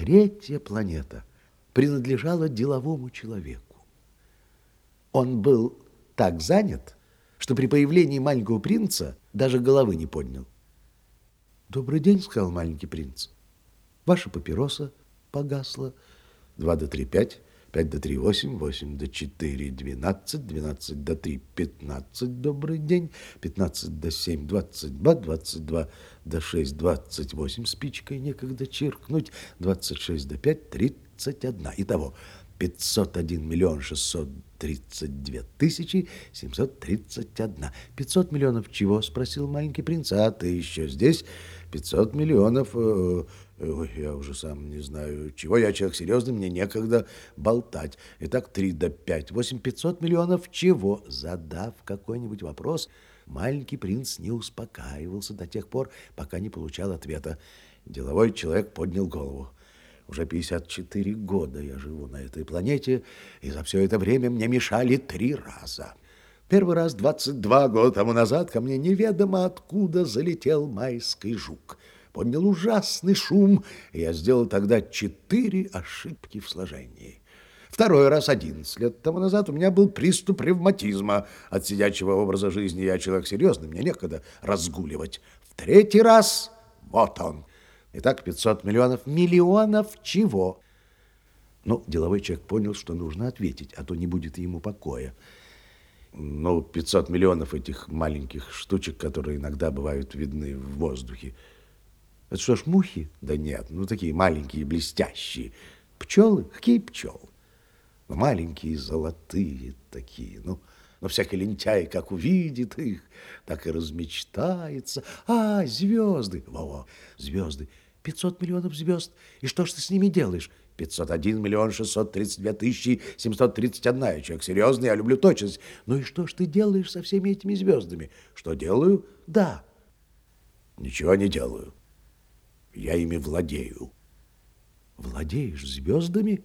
Третья планета принадлежала деловому человеку. Он был так занят, что при появлении маленького принца даже головы не поднял. «Добрый день», — сказал маленький принц. «Ваша папироса погасла. Два до три пять, пять до три восемь, восемь до четыре двенадцать, двенадцать до три пятнадцать. Добрый день. Пятнадцать до семь двадцать два, двадцать два до шесть двадцать восемь. Спичкой некогда чиркнуть. Двадцать шесть до пять тридцать одна. Итого 501 миллион 632 тысячи 731. 500 миллионов чего? Спросил маленький принц. А ты еще здесь? 500 миллионов... Э, э, я уже сам не знаю чего. Я человек серьезный, мне некогда болтать. Итак, 3 до 5. 8 500 миллионов чего? Задав какой-нибудь вопрос, маленький принц не успокаивался до тех пор, пока не получал ответа. Деловой человек поднял голову. Уже 54 года я живу на этой планете, и за все это время мне мешали три раза. Первый раз 22 года тому назад ко мне неведомо откуда залетел майский жук. Поднял ужасный шум, и я сделал тогда четыре ошибки в сложении. Второй раз 11 лет тому назад у меня был приступ ревматизма. От сидячего образа жизни я человек серьезный, мне некогда разгуливать. В третий раз вот он, Итак, 500 миллионов. Миллионов чего? Ну, деловой человек понял, что нужно ответить, а то не будет ему покоя. Ну, 500 миллионов этих маленьких штучек, которые иногда бывают видны в воздухе. Это что ж, мухи? Да нет, ну такие маленькие, блестящие. Пчелы? Какие пчелы? Ну, маленькие, золотые такие, ну... Но всякий лентяй, как увидит их, так и размечтается. А, звезды! Во-во, звезды. 500 миллионов звезд. И что ж ты с ними делаешь? 501 миллион 632 тысячи 731. Я человек серьезный, я люблю точность. Ну и что ж ты делаешь со всеми этими звездами? Что делаю? Да. Ничего не делаю. Я ими владею. Владеешь звездами?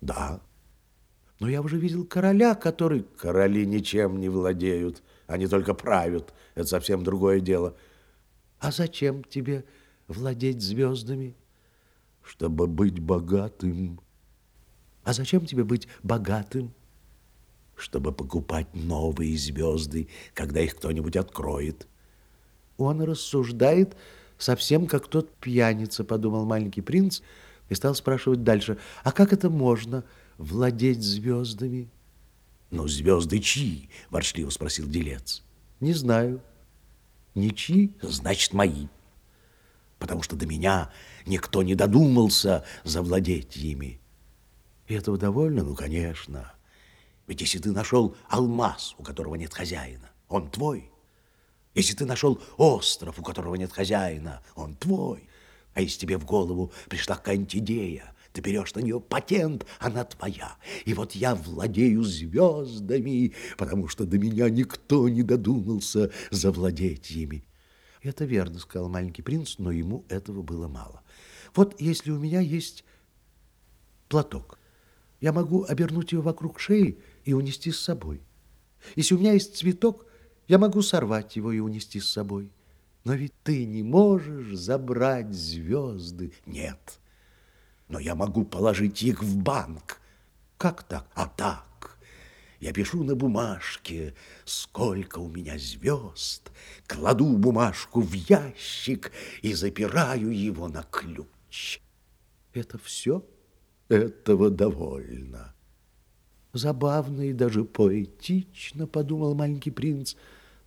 Да. Но я уже видел короля, который... Короли ничем не владеют, они только правят. Это совсем другое дело. А зачем тебе владеть звездами? Чтобы быть богатым. А зачем тебе быть богатым? Чтобы покупать новые звезды, когда их кто-нибудь откроет. Он рассуждает совсем как тот пьяница, подумал маленький принц, и стал спрашивать дальше, а как это можно владеть звездами? Ну, звезды чьи? Ворчливо спросил делец. Не знаю. Ничьи? Значит, мои. Потому что до меня никто не додумался завладеть ими. И этого довольно? Ну, конечно. Ведь если ты нашел алмаз, у которого нет хозяина, он твой. Если ты нашел остров, у которого нет хозяина, он твой. А если тебе в голову пришла какая-нибудь идея, ты берешь на нее патент, она твоя. И вот я владею звездами, потому что до меня никто не додумался завладеть ими. Это верно, сказал маленький принц, но ему этого было мало. Вот если у меня есть платок, я могу обернуть его вокруг шеи и унести с собой. Если у меня есть цветок, я могу сорвать его и унести с собой. Но ведь ты не можешь забрать звезды. Нет, но я могу положить их в банк. Как так? А так. Я пишу на бумажке, сколько у меня звезд, кладу бумажку в ящик и запираю его на ключ. Это все? Этого довольно. Забавно и даже поэтично, подумал маленький принц,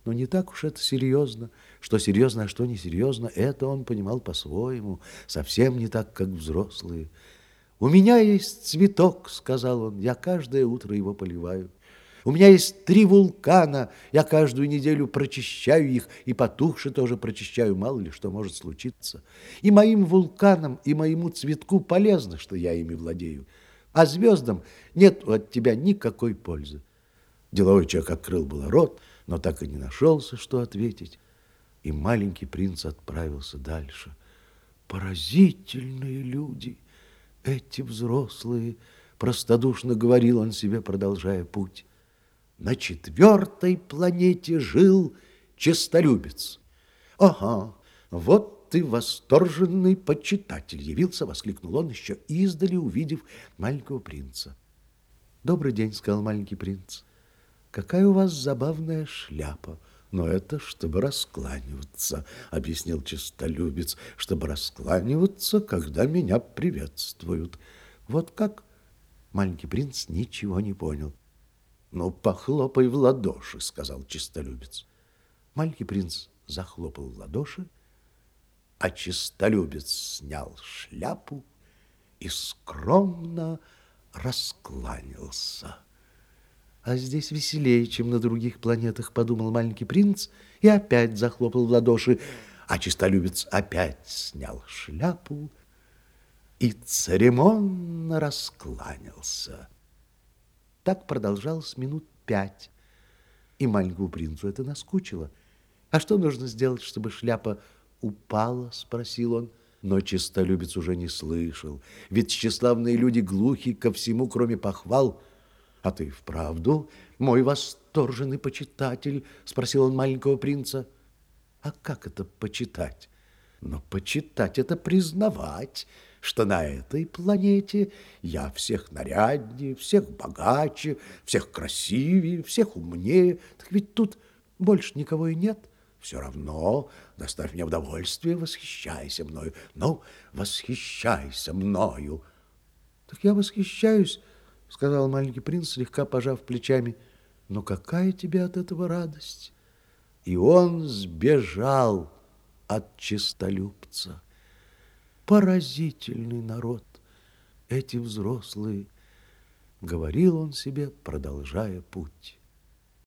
но не так уж это серьезно. Что серьезно, а что несерьезно, это он понимал по-своему, совсем не так, как взрослые. «У меня есть цветок», — сказал он, — «я каждое утро его поливаю. У меня есть три вулкана, я каждую неделю прочищаю их, и потухши тоже прочищаю, мало ли что может случиться. И моим вулканам, и моему цветку полезно, что я ими владею, а звездам нет от тебя никакой пользы». Деловой человек открыл было рот, но так и не нашелся, что ответить и маленький принц отправился дальше. Поразительные люди, эти взрослые, простодушно говорил он себе, продолжая путь. На четвертой планете жил честолюбец. Ага, вот ты восторженный почитатель явился, воскликнул он, еще издали увидев маленького принца. Добрый день, сказал маленький принц. Какая у вас забавная шляпа. Но это чтобы раскланиваться, объяснил чистолюбец, чтобы раскланиваться, когда меня приветствуют. Вот как? Маленький принц ничего не понял. Ну, похлопай в ладоши, сказал чистолюбец. Маленький принц захлопал в ладоши, а чистолюбец снял шляпу и скромно раскланялся. А здесь веселее, чем на других планетах, подумал маленький принц и опять захлопал в ладоши, а чистолюбец опять снял шляпу и церемонно раскланялся. Так продолжалось минут пять, и маленькому принцу это наскучило. «А что нужно сделать, чтобы шляпа упала?» – спросил он. Но чистолюбец уже не слышал, ведь тщеславные люди глухи ко всему, кроме похвал. «А ты вправду мой восторженный почитатель?» – спросил он маленького принца. «А как это почитать?» «Но почитать – это признавать, что на этой планете я всех наряднее, всех богаче, всех красивее, всех умнее. Так ведь тут больше никого и нет». Все равно, доставь мне удовольствие, восхищайся мною. Ну, восхищайся мною. Так я восхищаюсь, сказал маленький принц, слегка пожав плечами. Но какая тебе от этого радость? И он сбежал от чистолюбца. Поразительный народ, эти взрослые, говорил он себе, продолжая путь.